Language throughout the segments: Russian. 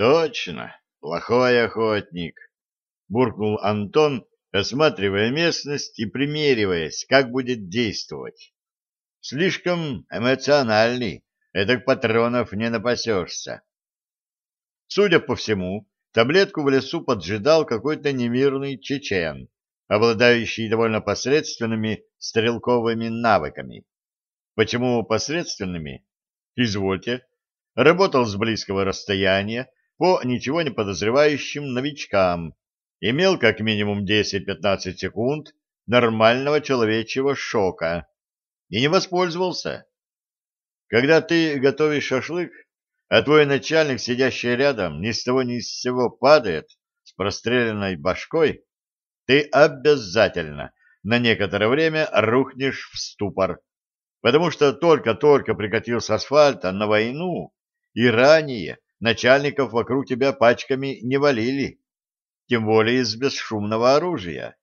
Точно, плохой охотник, буркнул Антон, осматривая местность и примериваясь, как будет действовать. Слишком эмоциональный, этак патронов не напасешься. Судя по всему, таблетку в лесу поджидал какой-то немирный чечен, обладающий довольно посредственными стрелковыми навыками. Почему посредственными? Извольте. Работал с близкого расстояния по ничего не подозревающим новичкам, имел как минимум 10-15 секунд нормального человечьего шока и не воспользовался. Когда ты готовишь шашлык, а твой начальник, сидящий рядом, ни с того ни с сего падает с простреленной башкой, ты обязательно на некоторое время рухнешь в ступор, потому что только-только прикатил с асфальта на войну, и ранее начальников вокруг тебя пачками не валили тем более из бесшумного оружия.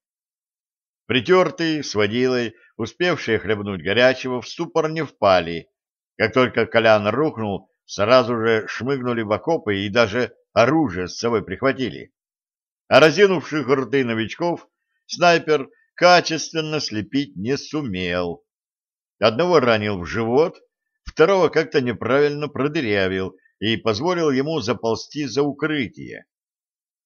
Притертый с водилой, успевшие хлебнуть горячего, в ступор не впали. Как только Колян рухнул, сразу же шмыгнули в окопы и даже оружие с собой прихватили. А разинувших рты новичков снайпер качественно слепить не сумел. Одного ранил в живот, второго как-то неправильно продырявил и позволил ему заползти за укрытие.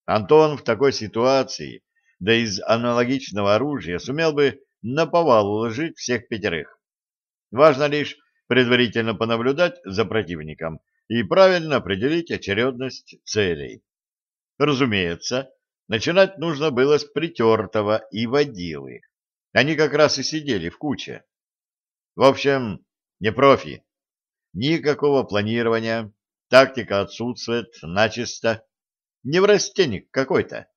Антон в такой ситуации, да из аналогичного оружия, сумел бы на повал уложить всех пятерых. Важно лишь предварительно понаблюдать за противником и правильно определить очередность целей. Разумеется, начинать нужно было с притертого и водилы. Они как раз и сидели в куче. В общем, не профи. Никакого планирования, тактика отсутствует начисто. Неврастенник какой-то.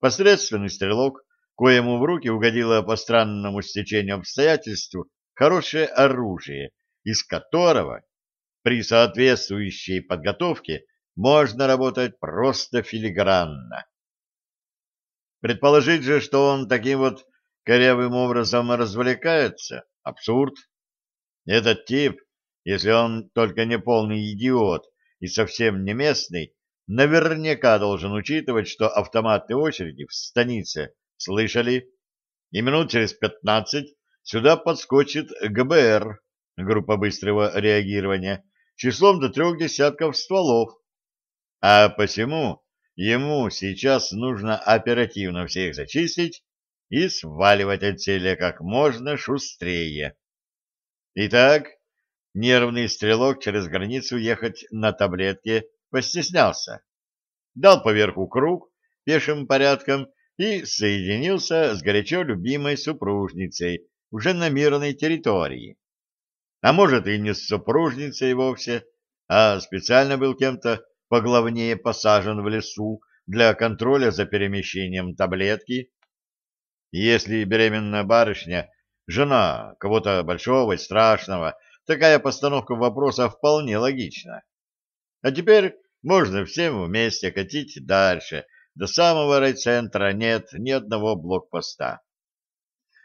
Посредственный стрелок, коему в руки угодило по странному стечению обстоятельств хорошее оружие, из которого при соответствующей подготовке можно работать просто филигранно. Предположить же, что он таким вот корявым образом развлекается, абсурд. Этот тип, если он только не полный идиот и совсем не местный, наверняка должен учитывать, что автоматные очереди в станице слышали, и минут через пятнадцать сюда подскочит ГБР, группа быстрого реагирования, числом до трех десятков стволов. А посему ему сейчас нужно оперативно всех зачистить и сваливать отселе как можно шустрее. Итак, нервный стрелок через границу ехать на таблетке постеснялся, дал поверху круг пешим порядком и соединился с горячо любимой супружницей уже на мирной территории. А может и не с супружницей вовсе, а специально был кем-то поглавнее посажен в лесу для контроля за перемещением таблетки. Если беременная барышня, жена кого-то большого и страшного, такая постановка вопроса вполне логична. А теперь можно всем вместе катить дальше. До самого райцентра нет ни одного блокпоста.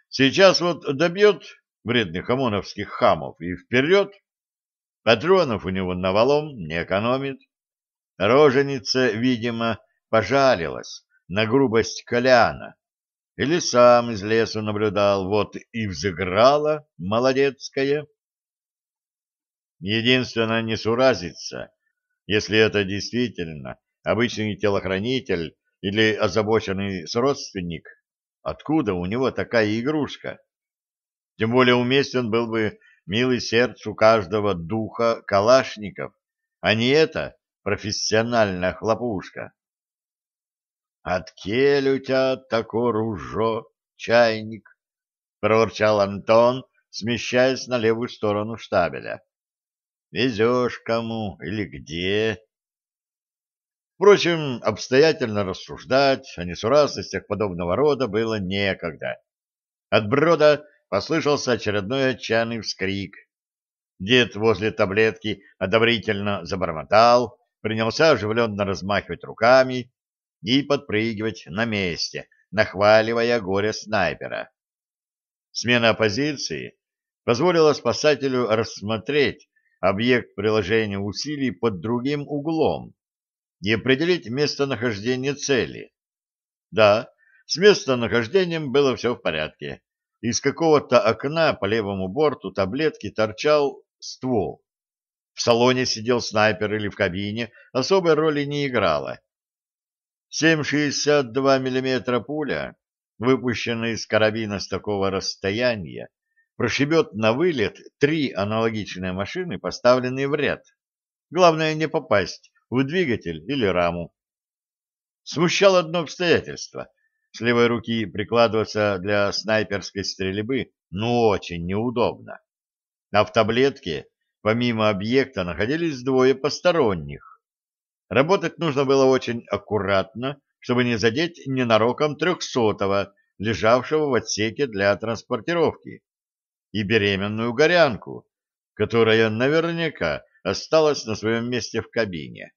Сейчас вот добьет вредных ОМОНовских хамов и вперед. Патронов у него навалом не экономит. Роженица, видимо, пожалилась на грубость Коляна. Или сам из лесу наблюдал, вот и взыграла молодецкая. Единственное, не суразится, если это действительно обычный телохранитель или озабоченный сродственник, откуда у него такая игрушка? Тем более уместен был бы милый сердцу каждого духа калашников, а не эта профессиональная хлопушка. «От тебя тако ружо, чайник!» — проворчал Антон, смещаясь на левую сторону штабеля. Везешь кому или где. Впрочем, обстоятельно рассуждать о несуразностях подобного рода было некогда. От брода послышался очередной отчаянный вскрик. Дед возле таблетки одобрительно забормотал, принялся оживленно размахивать руками и подпрыгивать на месте, нахваливая горе снайпера. Смена позиции позволила спасателю рассмотреть объект приложения усилий под другим углом. и определить местонахождение цели. Да, с местонахождением было все в порядке. Из какого-то окна по левому борту таблетки торчал ствол. В салоне сидел снайпер или в кабине, особой роли не играло. 7,62 мм пуля, выпущенная из карабина с такого расстояния, прошибет на вылет три аналогичные машины, поставленные в ряд. Главное не попасть в двигатель или раму. Смущало одно обстоятельство. С левой руки прикладываться для снайперской стрельбы ну очень неудобно. А в таблетке помимо объекта находились двое посторонних. Работать нужно было очень аккуратно, чтобы не задеть ненароком трехсотого, лежавшего в отсеке для транспортировки, и беременную горянку, которая наверняка осталась на своем месте в кабине.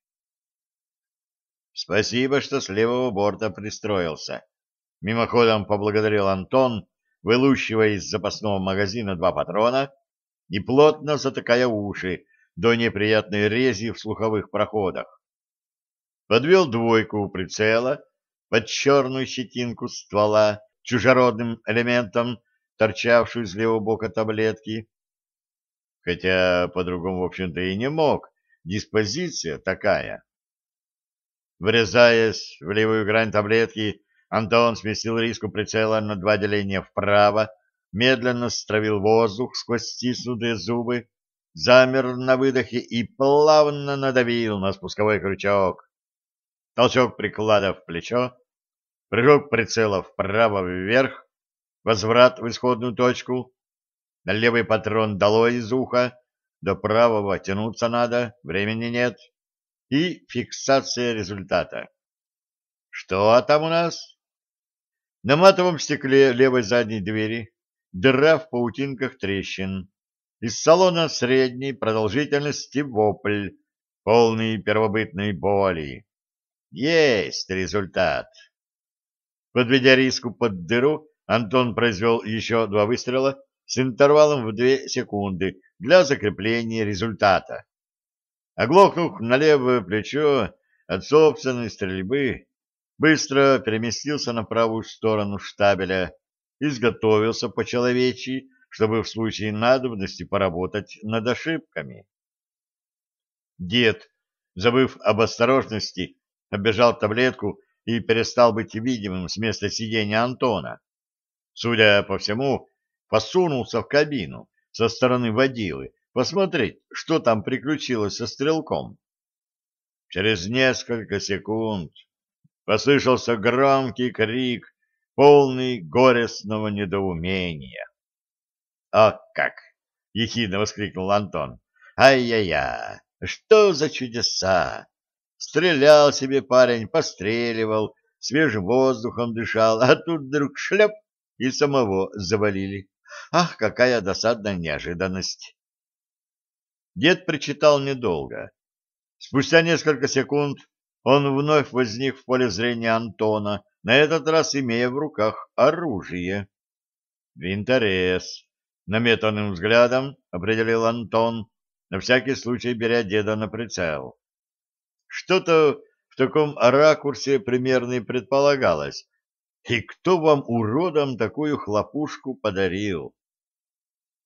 Спасибо, что с левого борта пристроился. Мимоходом поблагодарил Антон, вылущивая из запасного магазина два патрона и плотно затыкая уши до неприятной рези в слуховых проходах. Подвел двойку у прицела под черную щетинку ствола чужеродным элементом, торчавшую из левого бока таблетки. Хотя по-другому, в общем-то, и не мог. Диспозиция такая. Врезаясь в левую грань таблетки, Антон сместил риску прицела на два деления вправо, медленно стравил воздух сквозь стиснутые зубы, замер на выдохе и плавно надавил на спусковой крючок. Толчок приклада в плечо, прыжок прицела вправо-вверх, возврат в исходную точку, на левый патрон дало из уха, до правого тянуться надо, времени нет — и фиксация результата. Что там у нас? На матовом стекле левой задней двери дыра в паутинках трещин. Из салона средней продолжительности вопль, полный первобытной боли. Есть результат. Подведя риску под дыру, Антон произвел еще два выстрела с интервалом в две секунды для закрепления результата. Оглохнув на левое плечо от собственной стрельбы, быстро переместился на правую сторону штабеля, изготовился по-человечьи, чтобы в случае надобности поработать над ошибками. Дед, забыв об осторожности, оббежал таблетку и перестал быть видимым с места сидения Антона. Судя по всему, посунулся в кабину со стороны водилы, посмотреть, что там приключилось со стрелком. Через несколько секунд послышался громкий крик, полный горестного недоумения. «О как!» — ехидно воскликнул Антон. «Ай-яй-яй! Что за чудеса! Стрелял себе парень, постреливал, свежим воздухом дышал, а тут вдруг шляп и самого завалили. Ах, какая досадная неожиданность!» Дед причитал недолго. Спустя несколько секунд он вновь возник в поле зрения Антона, на этот раз имея в руках оружие. «Винторез», — наметанным взглядом определил Антон, на всякий случай беря деда на прицел. Что-то в таком ракурсе примерно и предполагалось. И кто вам, уродам, такую хлопушку подарил?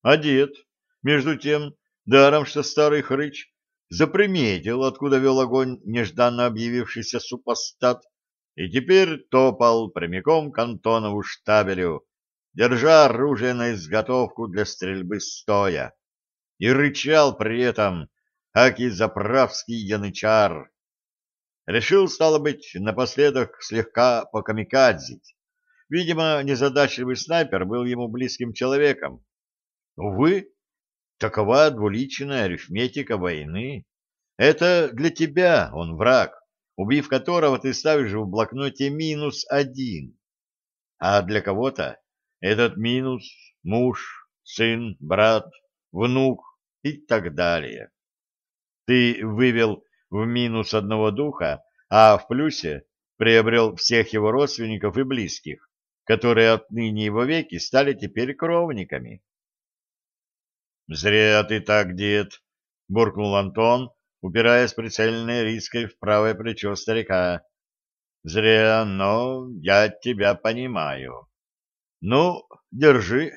А дед, между тем, Даром, что старый хрыч заприметил, откуда вел огонь нежданно объявившийся супостат, и теперь топал прямиком к Антонову штабелю, держа оружие на изготовку для стрельбы стоя, и рычал при этом, аки заправский янычар. Решил, стало быть, напоследок слегка покамикадзить. Видимо, незадачливый снайпер был ему близким человеком. Увы, Такова двуличная арифметика войны. Это для тебя он враг, убив которого ты ставишь в блокноте минус один. А для кого-то этот минус — муж, сын, брат, внук и так далее. Ты вывел в минус одного духа, а в плюсе приобрел всех его родственников и близких, которые отныне и вовеки стали теперь кровниками. — Зря ты так, дед, — буркнул Антон, упираясь прицельной риской в правое плечо старика. Зря, но я тебя понимаю. Ну, держи.